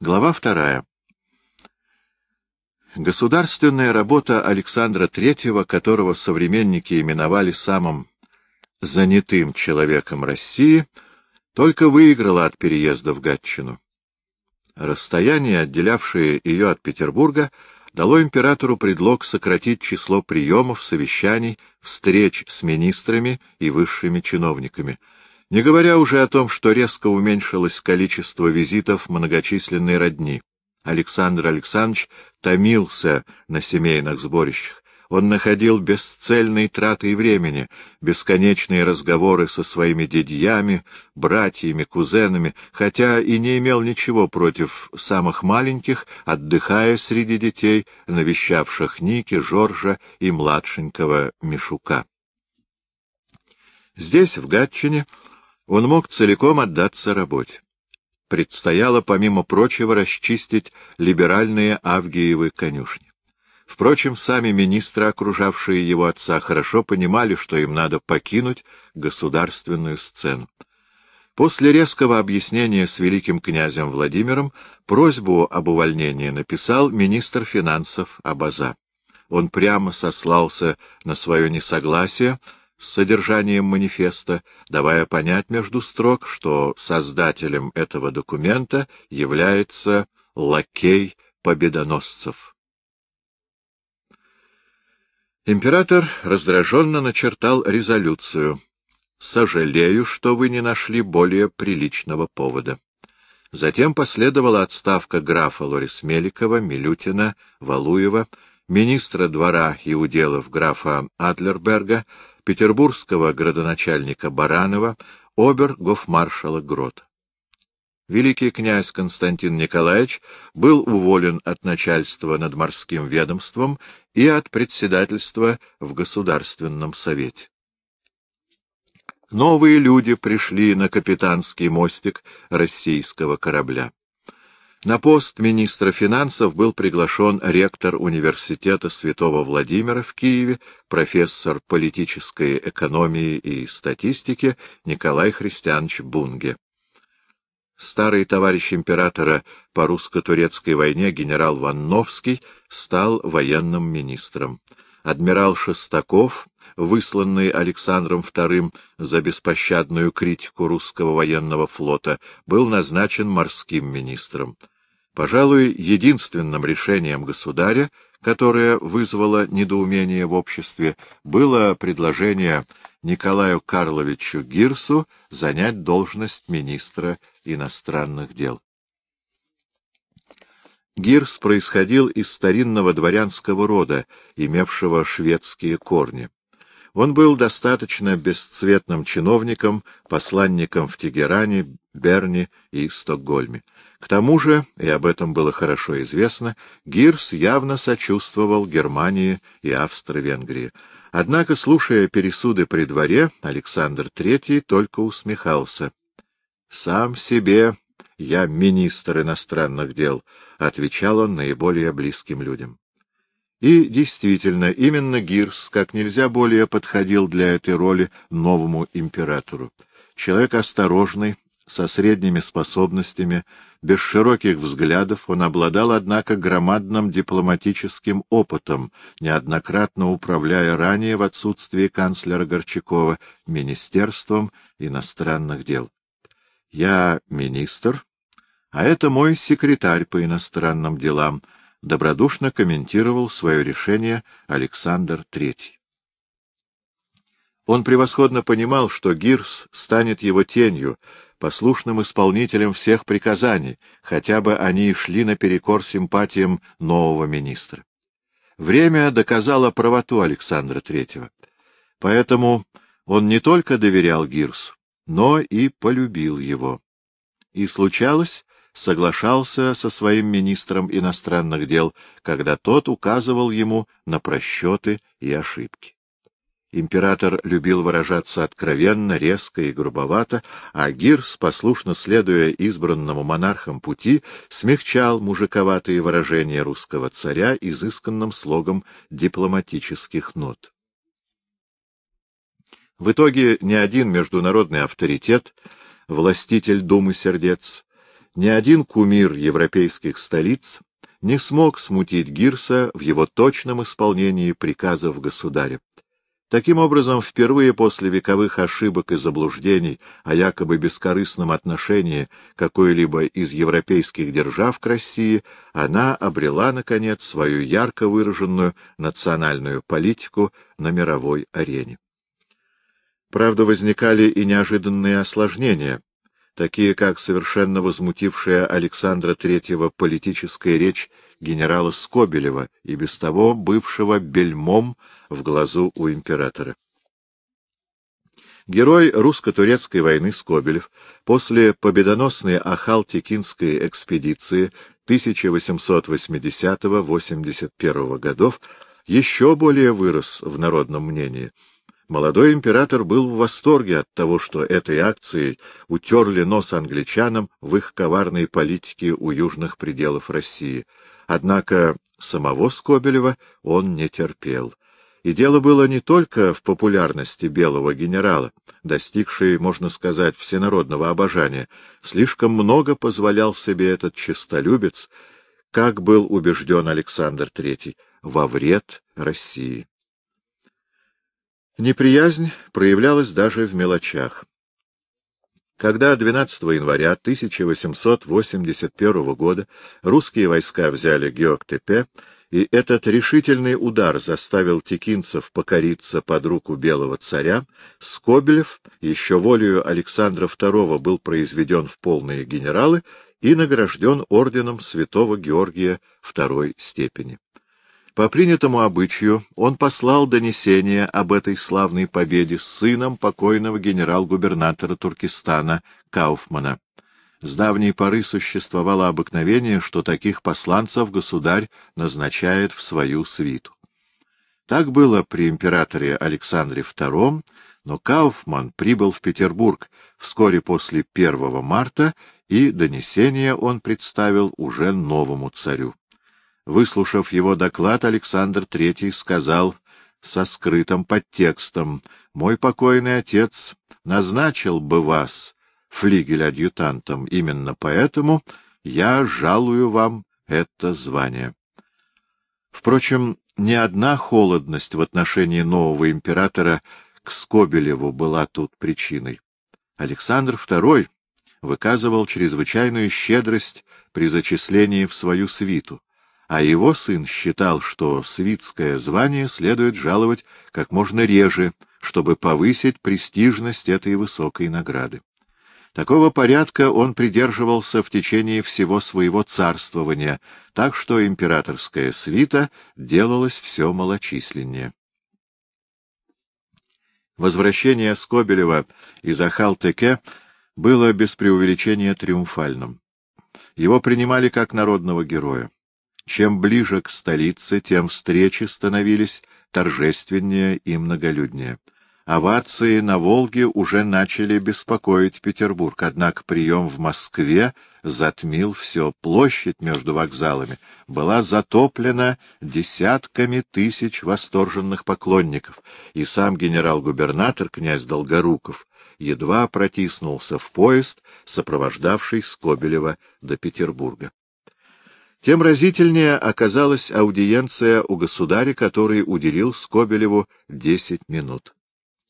Глава вторая. Государственная работа Александра III, которого современники именовали самым занятым человеком России, только выиграла от переезда в Гатчину. Расстояние, отделявшее ее от Петербурга, дало императору предлог сократить число приемов, совещаний, встреч с министрами и высшими чиновниками, не говоря уже о том, что резко уменьшилось количество визитов многочисленной родни. Александр Александрович томился на семейных сборищах, он находил бесцельной тратой времени, бесконечные разговоры со своими дядьями, братьями, кузенами, хотя и не имел ничего против самых маленьких, отдыхая среди детей, навещавших Ники, Жоржа и младшенького Мишука. Здесь, в Гатчине, он мог целиком отдаться работе. Предстояло, помимо прочего, расчистить либеральные Авгиевы конюшни. Впрочем, сами министры, окружавшие его отца, хорошо понимали, что им надо покинуть государственную сцену. После резкого объяснения с великим князем Владимиром просьбу об увольнении написал министр финансов Абаза. Он прямо сослался на свое несогласие с содержанием манифеста, давая понять между строк, что создателем этого документа является лакей победоносцев. Император раздраженно начертал резолюцию. «Сожалею, что вы не нашли более приличного повода». Затем последовала отставка графа Лорис Меликова, Милютина, Валуева, министра двора и уделов графа Адлерберга, петербургского градоначальника Баранова, обер-гофмаршала Грота. Великий князь Константин Николаевич был уволен от начальства над морским ведомством и от председательства в Государственном совете. Новые люди пришли на капитанский мостик российского корабля. На пост министра финансов был приглашен ректор университета Святого Владимира в Киеве, профессор политической экономии и статистики Николай Христианович Бунге. Старый товарищ императора по русско-турецкой войне генерал Ванновский стал военным министром. Адмирал Шестаков, высланный Александром II за беспощадную критику русского военного флота, был назначен морским министром. Пожалуй, единственным решением государя, которое вызвало недоумение в обществе, было предложение Николаю Карловичу Гирсу занять должность министра иностранных дел. Гирс происходил из старинного дворянского рода, имевшего шведские корни. Он был достаточно бесцветным чиновником, посланником в Тегеране, Берне и Стокгольме. К тому же, и об этом было хорошо известно, Гирс явно сочувствовал Германии и Австро-Венгрии. Однако, слушая пересуды при дворе, Александр III только усмехался. — Сам себе я министр иностранных дел, — отвечал он наиболее близким людям. И действительно, именно Гирс как нельзя более подходил для этой роли новому императору. Человек осторожный, со средними способностями, без широких взглядов, он обладал, однако, громадным дипломатическим опытом, неоднократно управляя ранее в отсутствии канцлера Горчакова Министерством иностранных дел. «Я министр, а это мой секретарь по иностранным делам», добродушно комментировал свое решение Александр III. Он превосходно понимал, что Гирс станет его тенью, послушным исполнителем всех приказаний, хотя бы они и шли наперекор симпатиям нового министра. Время доказало правоту Александра Третьего. Поэтому он не только доверял Гирсу, но и полюбил его. И случалось, соглашался со своим министром иностранных дел, когда тот указывал ему на просчеты и ошибки. Император любил выражаться откровенно, резко и грубовато, а Гирс, послушно следуя избранному монархом пути, смягчал мужиковатые выражения русского царя изысканным слогом дипломатических нот. В итоге ни один международный авторитет, властитель думы сердец, Ни один кумир европейских столиц не смог смутить Гирса в его точном исполнении приказов государя. Таким образом, впервые после вековых ошибок и заблуждений о якобы бескорыстном отношении какой-либо из европейских держав к России, она обрела, наконец, свою ярко выраженную национальную политику на мировой арене. Правда, возникали и неожиданные осложнения, такие как совершенно возмутившая Александра III политическая речь генерала Скобелева и без того бывшего бельмом в глазу у императора. Герой русско-турецкой войны Скобелев после победоносной Ахал-Текинской экспедиции 1880-81 годов еще более вырос в народном мнении. Молодой император был в восторге от того, что этой акцией утерли нос англичанам в их коварной политике у южных пределов России. Однако самого Скобелева он не терпел. И дело было не только в популярности белого генерала, достигшей, можно сказать, всенародного обожания. Слишком много позволял себе этот честолюбец, как был убежден Александр III, во вред России. Неприязнь проявлялась даже в мелочах. Когда 12 января 1881 года русские войска взяли Геоктепе, и этот решительный удар заставил текинцев покориться под руку белого царя, Скобелев, еще волею Александра II, был произведен в полные генералы и награжден орденом святого Георгия второй степени. По принятому обычаю он послал донесение об этой славной победе с сыном покойного генерал-губернатора Туркестана Кауфмана. С давней поры существовало обыкновение, что таких посланцев государь назначает в свою свиту. Так было при императоре Александре II, но Кауфман прибыл в Петербург вскоре после 1 марта, и донесение он представил уже новому царю. Выслушав его доклад, Александр III сказал со скрытым подтекстом, «Мой покойный отец назначил бы вас флигель-адъютантом, именно поэтому я жалую вам это звание». Впрочем, ни одна холодность в отношении нового императора к Скобелеву была тут причиной. Александр II выказывал чрезвычайную щедрость при зачислении в свою свиту а его сын считал, что свитское звание следует жаловать как можно реже, чтобы повысить престижность этой высокой награды. Такого порядка он придерживался в течение всего своего царствования, так что императорская свита делалась все малочисленнее. Возвращение Скобелева из Ахал-Теке было без преувеличения триумфальным. Его принимали как народного героя. Чем ближе к столице, тем встречи становились торжественнее и многолюднее. Овации на Волге уже начали беспокоить Петербург, однако прием в Москве затмил все. Площадь между вокзалами была затоплена десятками тысяч восторженных поклонников, и сам генерал-губернатор князь Долгоруков едва протиснулся в поезд, сопровождавший Скобелева до Петербурга. Тем разительнее оказалась аудиенция у государя, который уделил Скобелеву десять минут.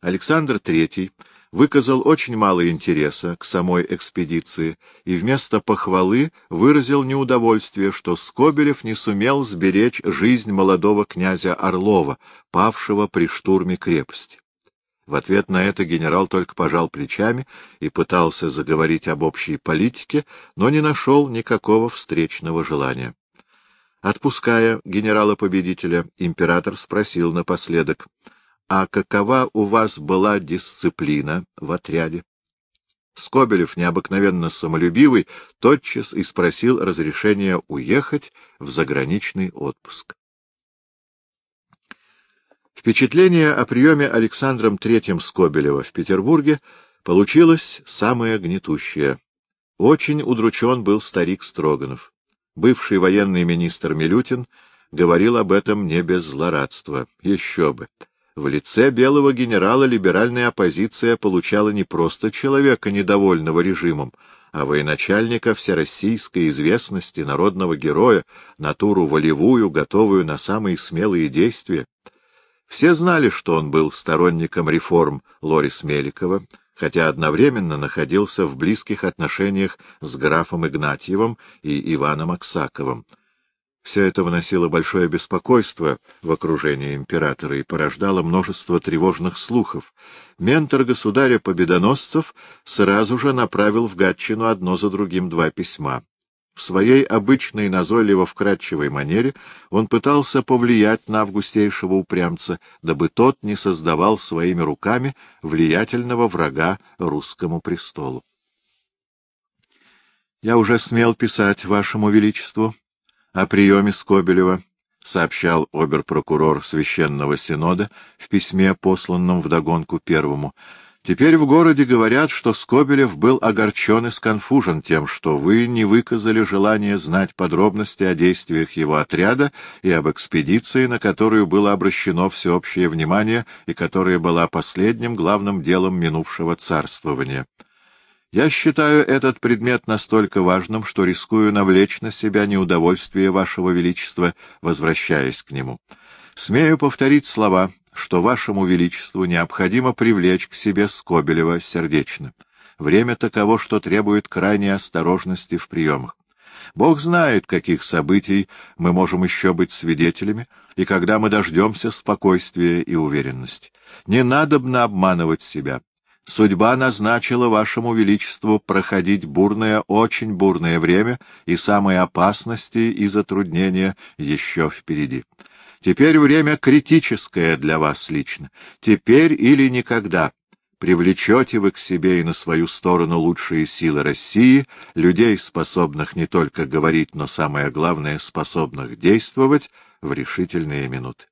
Александр III выказал очень мало интереса к самой экспедиции и вместо похвалы выразил неудовольствие, что Скобелев не сумел сберечь жизнь молодого князя Орлова, павшего при штурме крепости. В ответ на это генерал только пожал плечами и пытался заговорить об общей политике, но не нашел никакого встречного желания. Отпуская генерала-победителя, император спросил напоследок, «А какова у вас была дисциплина в отряде?» Скобелев, необыкновенно самолюбивый, тотчас и спросил разрешения уехать в заграничный отпуск. Впечатление о приеме Александром III Скобелева в Петербурге получилось самое гнетущее. Очень удручен был старик Строганов. Бывший военный министр Милютин говорил об этом не без злорадства. Еще бы! В лице белого генерала либеральная оппозиция получала не просто человека, недовольного режимом, а военачальника всероссийской известности, народного героя, натуру волевую, готовую на самые смелые действия. Все знали, что он был сторонником реформ Лорис Меликова, хотя одновременно находился в близких отношениях с графом Игнатьевым и Иваном Аксаковым. Все это вносило большое беспокойство в окружение императора и порождало множество тревожных слухов. Ментор государя-победоносцев сразу же направил в Гатчину одно за другим два письма. В своей обычной назойливо-вкрадчивой манере он пытался повлиять на августейшего упрямца, дабы тот не создавал своими руками влиятельного врага русскому престолу. «Я уже смел писать вашему величеству о приеме Скобелева», — сообщал обер-прокурор Священного Синода в письме, посланном вдогонку первому, — Теперь в городе говорят, что Скобелев был огорчен и сконфужен тем, что вы не выказали желание знать подробности о действиях его отряда и об экспедиции, на которую было обращено всеобщее внимание и которая была последним главным делом минувшего царствования. Я считаю этот предмет настолько важным, что рискую навлечь на себя неудовольствие вашего величества, возвращаясь к нему. Смею повторить слова что вашему величеству необходимо привлечь к себе Скобелева сердечно. Время таково, что требует крайней осторожности в приемах. Бог знает, каких событий мы можем еще быть свидетелями, и когда мы дождемся спокойствия и уверенности. Не надобно обманывать себя. Судьба назначила вашему величеству проходить бурное, очень бурное время, и самые опасности и затруднения еще впереди. Теперь время критическое для вас лично. Теперь или никогда. Привлечете вы к себе и на свою сторону лучшие силы России, людей, способных не только говорить, но самое главное, способных действовать в решительные минуты.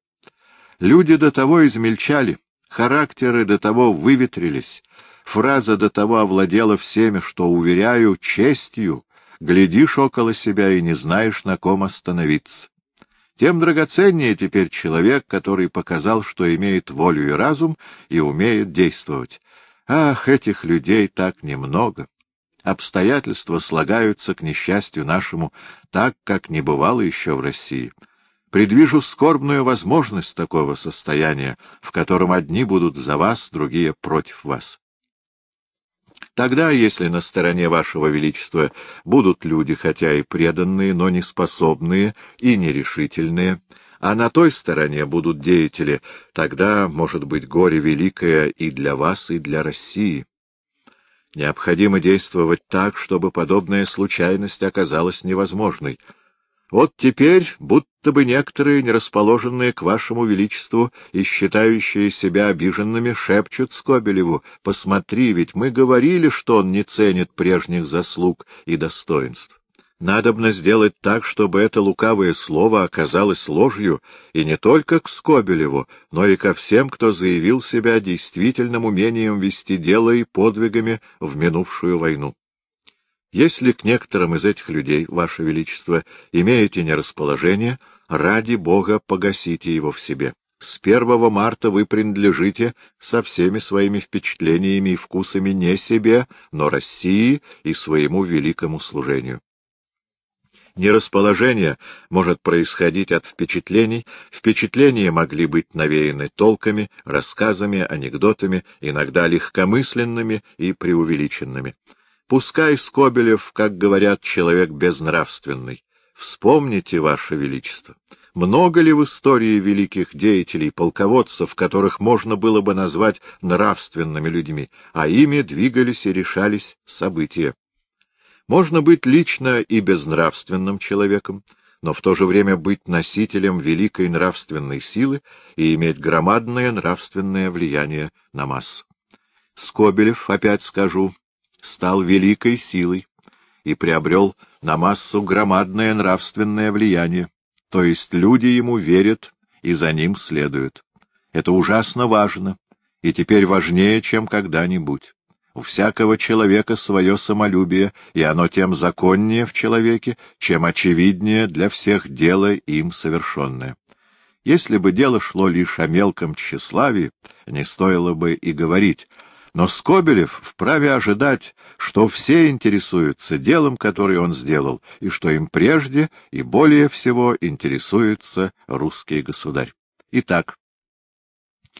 Люди до того измельчали, характеры до того выветрились, фраза до того овладела всеми, что, уверяю, честью, глядишь около себя и не знаешь, на ком остановиться тем драгоценнее теперь человек, который показал, что имеет волю и разум и умеет действовать. Ах, этих людей так немного! Обстоятельства слагаются к несчастью нашему так, как не бывало еще в России. Предвижу скорбную возможность такого состояния, в котором одни будут за вас, другие против вас. Тогда, если на стороне вашего величества будут люди, хотя и преданные, но неспособные и нерешительные, а на той стороне будут деятели, тогда, может быть, горе великое и для вас, и для России. Необходимо действовать так, чтобы подобная случайность оказалась невозможной — вот теперь, будто бы некоторые, не расположенные к вашему величеству и считающие себя обиженными, шепчут Скобелеву, «Посмотри, ведь мы говорили, что он не ценит прежних заслуг и достоинств». Надобно сделать так, чтобы это лукавое слово оказалось ложью, и не только к Скобелеву, но и ко всем, кто заявил себя действительным умением вести дело и подвигами в минувшую войну. Если к некоторым из этих людей, Ваше Величество, имеете нерасположение, ради Бога погасите его в себе. С первого марта вы принадлежите со всеми своими впечатлениями и вкусами не себе, но России и своему великому служению. Нерасположение может происходить от впечатлений, впечатления могли быть навеяны толками, рассказами, анекдотами, иногда легкомысленными и преувеличенными. Пускай Скобелев, как говорят, человек безнравственный. Вспомните, Ваше Величество, много ли в истории великих деятелей, полководцев, которых можно было бы назвать нравственными людьми, а ими двигались и решались события? Можно быть лично и безнравственным человеком, но в то же время быть носителем великой нравственной силы и иметь громадное нравственное влияние на массу. Скобелев, опять скажу, стал великой силой и приобрел на массу громадное нравственное влияние, то есть люди ему верят и за ним следуют. Это ужасно важно, и теперь важнее, чем когда-нибудь. У всякого человека свое самолюбие, и оно тем законнее в человеке, чем очевиднее для всех дело им совершенное. Если бы дело шло лишь о мелком тщеславии, не стоило бы и говорить, Но Скобелев вправе ожидать, что все интересуются делом, которое он сделал, и что им прежде и более всего интересуется русский государь. Итак,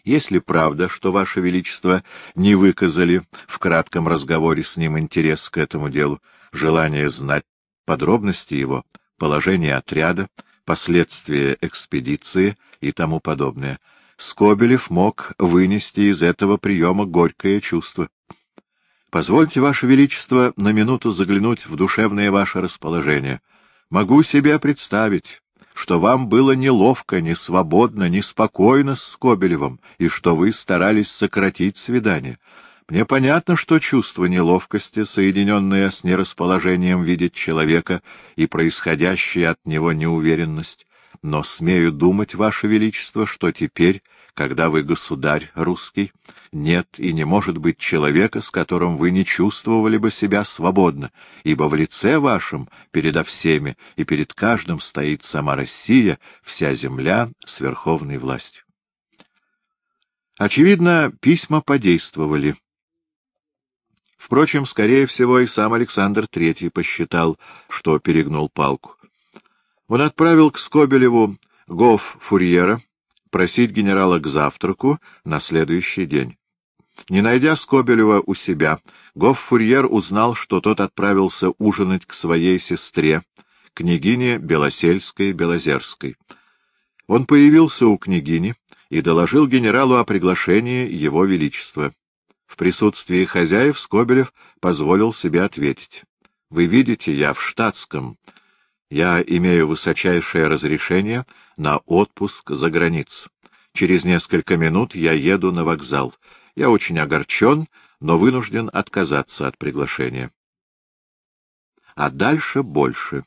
если правда, что Ваше Величество не выказали в кратком разговоре с ним интерес к этому делу, желание знать подробности его, положение отряда, последствия экспедиции и тому подобное, Скобелев мог вынести из этого приема горькое чувство. Позвольте, Ваше Величество, на минуту заглянуть в душевное ваше расположение. Могу себе представить, что вам было неловко, несвободно, неспокойно с Скобелевым, и что вы старались сократить свидание. Мне понятно, что чувство неловкости, соединенное с нерасположением видеть человека и происходящая от него неуверенность, но смею думать, Ваше Величество, что теперь, когда вы государь русский, нет и не может быть человека, с которым вы не чувствовали бы себя свободно, ибо в лице вашем передо всеми и перед каждым стоит сама Россия, вся земля с верховной властью. Очевидно, письма подействовали. Впрочем, скорее всего, и сам Александр Третий посчитал, что перегнул палку. Он отправил к Скобелеву гоф-фурьера просить генерала к завтраку на следующий день. Не найдя Скобелева у себя, гоф-фурьер узнал, что тот отправился ужинать к своей сестре, княгине Белосельской-Белозерской. Он появился у княгини и доложил генералу о приглашении его величества. В присутствии хозяев Скобелев позволил себе ответить. — Вы видите, я в штатском, я имею высочайшее разрешение на отпуск за границу. Через несколько минут я еду на вокзал. Я очень огорчен, но вынужден отказаться от приглашения. А дальше больше.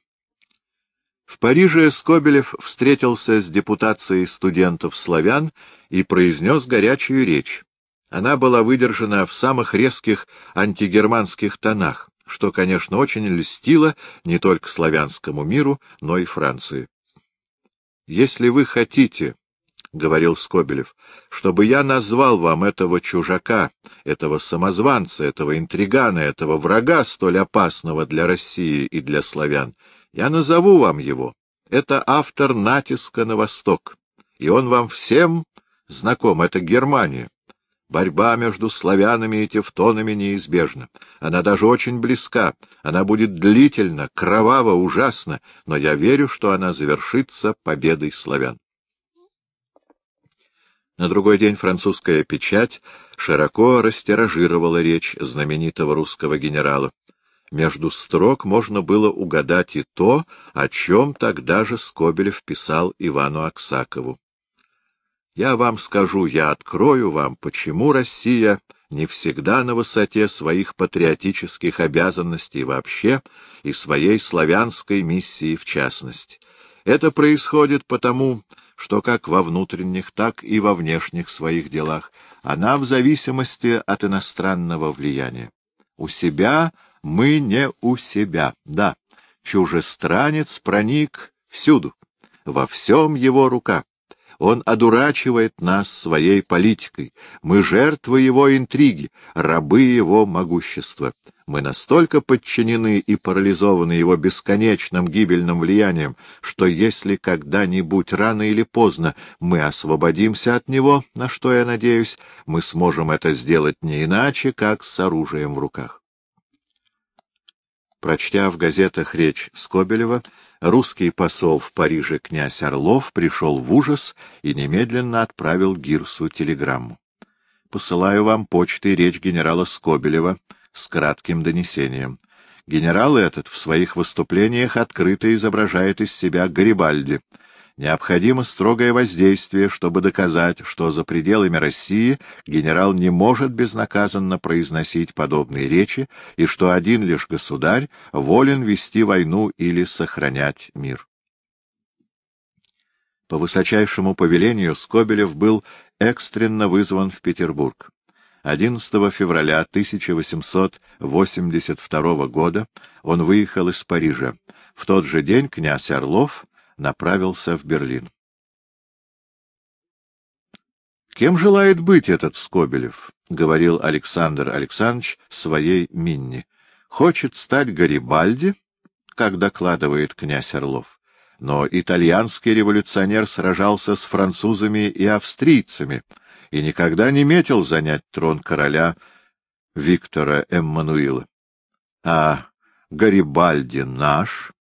В Париже Скобелев встретился с депутацией студентов-славян и произнес горячую речь. Она была выдержана в самых резких антигерманских тонах что, конечно, очень льстило не только славянскому миру, но и Франции. «Если вы хотите, — говорил Скобелев, — чтобы я назвал вам этого чужака, этого самозванца, этого интригана, этого врага, столь опасного для России и для славян, я назову вам его. Это автор натиска на восток, и он вам всем знаком, это Германия. Борьба между славянами и тевтонами неизбежна. Она даже очень близка. Она будет длительна, кровава, ужасна, но я верю, что она завершится победой славян. На другой день французская печать широко растиражировала речь знаменитого русского генерала. Между строк можно было угадать и то, о чем тогда же Скобелев писал Ивану Аксакову. Я вам скажу, я открою вам, почему Россия не всегда на высоте своих патриотических обязанностей вообще и своей славянской миссии в частности. Это происходит потому, что как во внутренних, так и во внешних своих делах она в зависимости от иностранного влияния. У себя мы не у себя, да, чужестранец проник всюду, во всем его рука. Он одурачивает нас своей политикой. Мы жертвы его интриги, рабы его могущества. Мы настолько подчинены и парализованы его бесконечным гибельным влиянием, что если когда-нибудь рано или поздно мы освободимся от него, на что я надеюсь, мы сможем это сделать не иначе, как с оружием в руках. Прочтя в газетах речь Скобелева, русский посол в Париже князь Орлов пришел в ужас и немедленно отправил Гирсу телеграмму. «Посылаю вам почтой речь генерала Скобелева с кратким донесением. Генерал этот в своих выступлениях открыто изображает из себя Гарибальди, Необходимо строгое воздействие, чтобы доказать, что за пределами России генерал не может безнаказанно произносить подобные речи и что один лишь государь волен вести войну или сохранять мир. По высочайшему повелению Скобелев был экстренно вызван в Петербург. 11 февраля 1882 года он выехал из Парижа. В тот же день князь Орлов направился в Берлин. Кем желает быть этот Скобелев? — говорил Александр Александрович своей Минне, — хочет стать Гарибальди, как докладывает князь Орлов. Но итальянский революционер сражался с французами и австрийцами и никогда не метил занять трон короля Виктора Эммануила. А Гарибальди наш,